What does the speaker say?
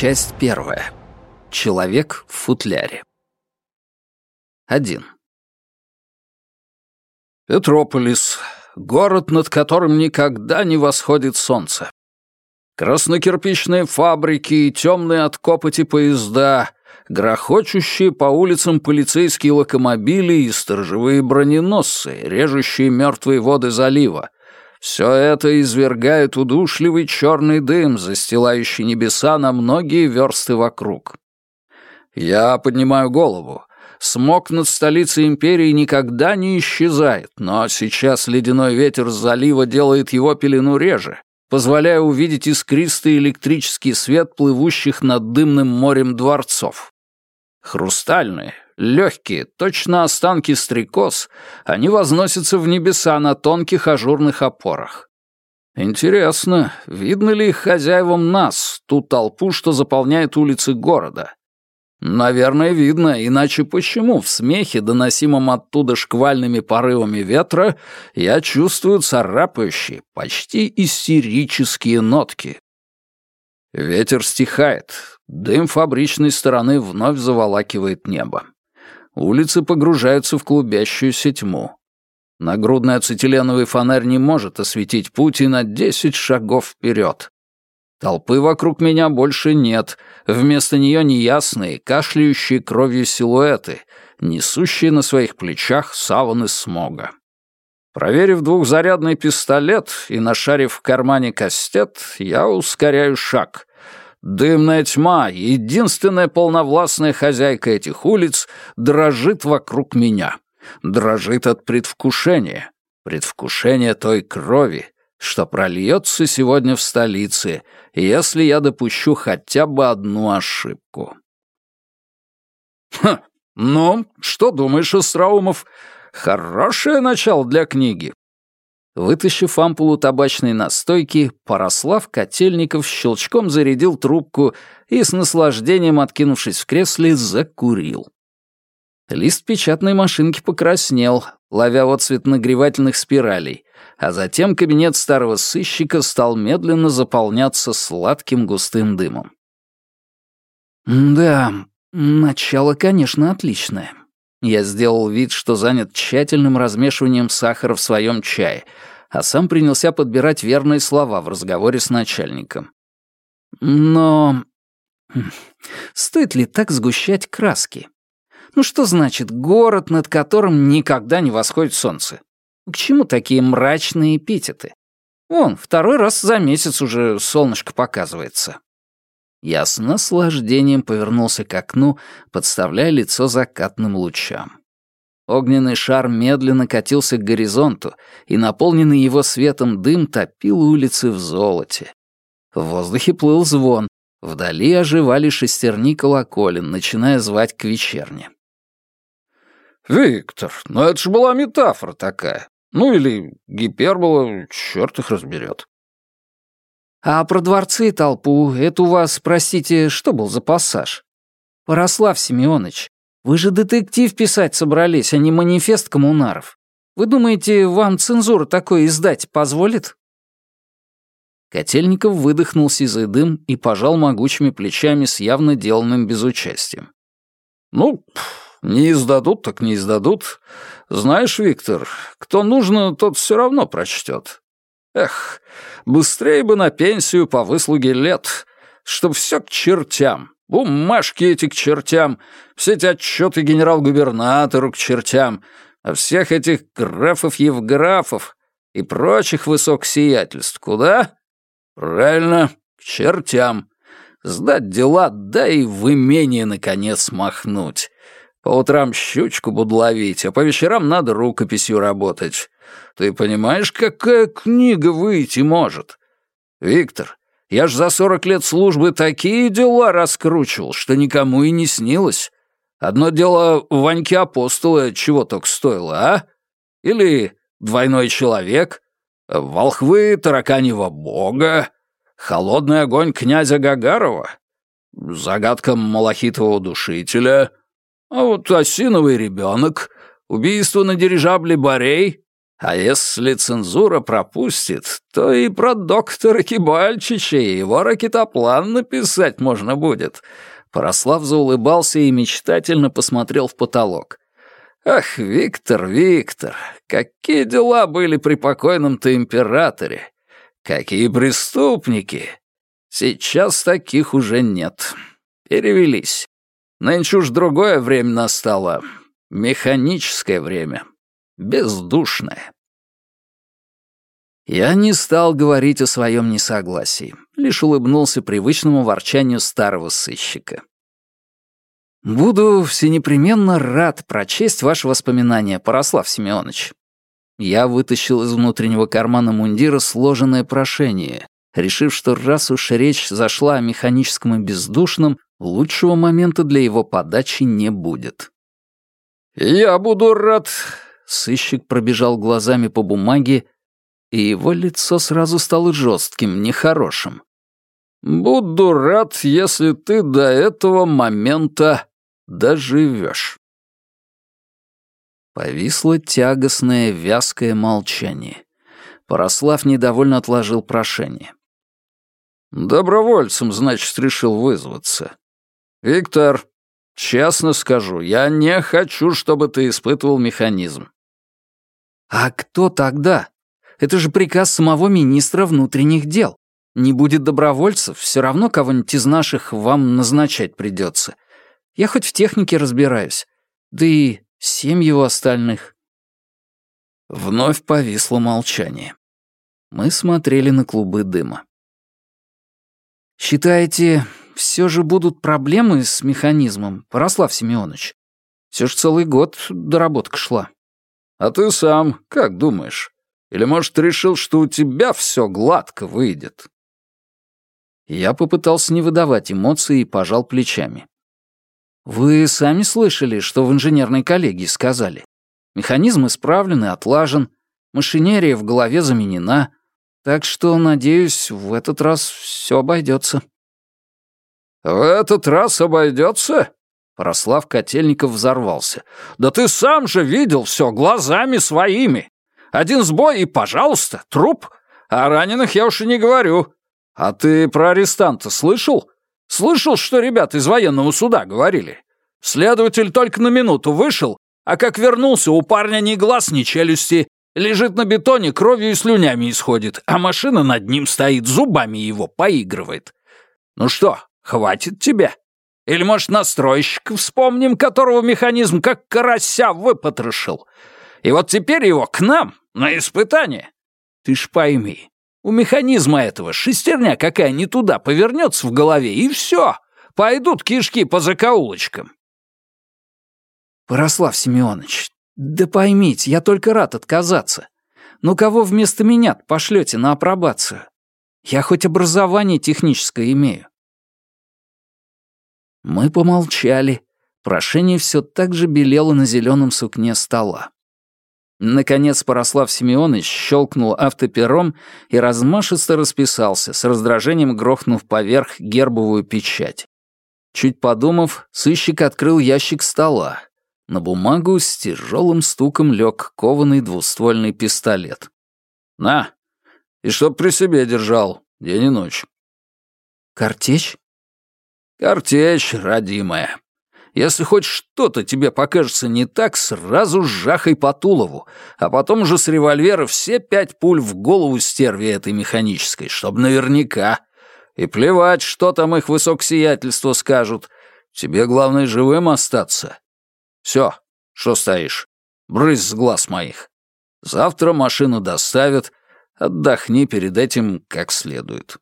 Часть первая. Человек в футляре. Один. Петрополис. Город, над которым никогда не восходит солнце. Краснокирпичные фабрики и темные от копоти поезда, грохочущие по улицам полицейские локомобили и сторожевые броненосцы, режущие мертвые воды залива. Все это извергает удушливый черный дым, застилающий небеса на многие версты вокруг. Я поднимаю голову. Смог над столицей империи никогда не исчезает, но сейчас ледяной ветер с залива делает его пелену реже, позволяя увидеть искристый электрический свет плывущих над дымным морем дворцов. Хрустальные, легкие, точно останки стрекоз, они возносятся в небеса на тонких ажурных опорах. Интересно, видно ли их хозяевам нас, ту толпу, что заполняет улицы города? Наверное, видно, иначе почему в смехе, доносимом оттуда шквальными порывами ветра, я чувствую царапающие, почти истерические нотки? Ветер стихает, дым фабричной стороны вновь заволакивает небо. Улицы погружаются в клубящуюся тьму. Нагрудный ацетиленовый фонарь не может осветить путь и на десять шагов вперед. Толпы вокруг меня больше нет, вместо нее неясные, кашляющие кровью силуэты, несущие на своих плечах саваны смога. Проверив двухзарядный пистолет и нашарив в кармане кастет, я ускоряю шаг. Дымная тьма, единственная полновластная хозяйка этих улиц, дрожит вокруг меня. Дрожит от предвкушения. Предвкушения той крови, что прольется сегодня в столице, если я допущу хотя бы одну ошибку. «Хм, ну, что думаешь, Остроумов? Хорошее начало для книги». Вытащив ампулу табачной настойки, Порослав Котельников щелчком зарядил трубку и, с наслаждением откинувшись в кресле, закурил. Лист печатной машинки покраснел, ловя отцвет нагревательных спиралей, а затем кабинет старого сыщика стал медленно заполняться сладким густым дымом. «Да, начало, конечно, отличное». Я сделал вид, что занят тщательным размешиванием сахара в своем чае, а сам принялся подбирать верные слова в разговоре с начальником. Но... Стоит ли так сгущать краски? Ну что значит город, над которым никогда не восходит солнце? К чему такие мрачные эпитеты? Вон, второй раз за месяц уже солнышко показывается. Я с наслаждением повернулся к окну, подставляя лицо закатным лучам. Огненный шар медленно катился к горизонту, и наполненный его светом дым топил улицы в золоте. В воздухе плыл звон, вдали оживали шестерни колоколен, начиная звать к вечерне. «Виктор, ну это ж была метафора такая. Ну или гипербола, черт их разберет. А про дворцы и толпу, это у вас, простите, что был за пассаж? Порослав Семенович, вы же детектив писать собрались, а не манифест коммунаров. Вы думаете, вам цензура такое издать позволит? Котельников выдохнул сизый дым и пожал могучими плечами с явно деланным безучастием. «Ну, не издадут, так не издадут. Знаешь, Виктор, кто нужно, тот все равно прочтет. Эх, быстрее бы на пенсию по выслуге лет, чтоб все к чертям. Бумажки эти к чертям, все эти отчеты генерал-губернатору к чертям, а всех этих графов-евграфов и прочих высокосиятельств куда? Правильно, к чертям. Сдать дела, да и в имение, наконец, махнуть. По утрам щучку буду ловить, а по вечерам надо рукописью работать. Ты понимаешь, какая книга выйти может? Виктор, я ж за сорок лет службы такие дела раскручивал, что никому и не снилось. Одно дело Ваньки Апостола чего только стоило, а? Или «Двойной человек», «Волхвы тараканьего бога», «Холодный огонь князя Гагарова», «Загадка малахитового душителя», а вот осиновый ребенок, убийство на дирижабле Борей, А если цензура пропустит, то и про доктора Кибальчича и его ракетоплан написать можно будет». Порослав заулыбался и мечтательно посмотрел в потолок. «Ах, Виктор, Виктор, какие дела были при покойном-то императоре! Какие преступники! Сейчас таких уже нет. Перевелись. Нынче уж другое время настало. Механическое время бездушное. Я не стал говорить о своем несогласии, лишь улыбнулся привычному ворчанию старого сыщика. «Буду всенепременно рад прочесть ваши воспоминания, Порослав Семенович». Я вытащил из внутреннего кармана мундира сложенное прошение, решив, что раз уж речь зашла о механическом и бездушном, лучшего момента для его подачи не будет. «Я буду рад Сыщик пробежал глазами по бумаге, и его лицо сразу стало жестким, нехорошим. «Буду рад, если ты до этого момента доживешь». Повисло тягостное, вязкое молчание. Порослав недовольно отложил прошение. «Добровольцем, значит, решил вызваться. Виктор, честно скажу, я не хочу, чтобы ты испытывал механизм. А кто тогда? Это же приказ самого министра внутренних дел. Не будет добровольцев, все равно кого-нибудь из наших вам назначать придется. Я хоть в технике разбираюсь. Да и семьи у остальных. Вновь повисло молчание. Мы смотрели на клубы дыма. «Считаете, все же будут проблемы с механизмом, Порослав Семенович? Все же целый год доработка шла». А ты сам как думаешь? Или, может, решил, что у тебя все гладко выйдет?» Я попытался не выдавать эмоций и пожал плечами. «Вы сами слышали, что в инженерной коллегии сказали. Механизм исправлен и отлажен, машинерия в голове заменена, так что, надеюсь, в этот раз все обойдется». «В этот раз обойдется?» Рослав Котельников взорвался. «Да ты сам же видел все глазами своими! Один сбой и, пожалуйста, труп! О раненых я уж и не говорю. А ты про арестанта слышал? Слышал, что ребята из военного суда говорили? Следователь только на минуту вышел, а как вернулся, у парня ни глаз, ни челюсти. Лежит на бетоне, кровью и слюнями исходит, а машина над ним стоит, зубами его поигрывает. Ну что, хватит тебе?» Или, может, настройщик вспомним, которого механизм как карася выпотрошил. И вот теперь его к нам на испытание. Ты ж пойми, у механизма этого шестерня какая не туда повернется в голове, и все. Пойдут кишки по закоулочкам. Порослав Семенович, да поймите, я только рад отказаться. Но кого вместо меня пошлете на апробацию? Я хоть образование техническое имею. Мы помолчали. Прошение все так же белело на зеленом сукне стола. Наконец Порослав Семенович щелкнул автопером и размашисто расписался, с раздражением грохнув поверх гербовую печать. Чуть подумав, сыщик открыл ящик стола. На бумагу с тяжелым стуком лег кованый двуствольный пистолет. «На! И чтоб при себе держал, день и ночь». «Картечь?» «Картечь, родимая. Если хоть что-то тебе покажется не так, сразу жахай по Тулову, а потом уже с револьвера все пять пуль в голову стерви этой механической, чтобы наверняка. И плевать, что там их высокосиятельство скажут. Тебе главное живым остаться. Все, что стоишь? Брысь с глаз моих. Завтра машину доставят. Отдохни перед этим как следует».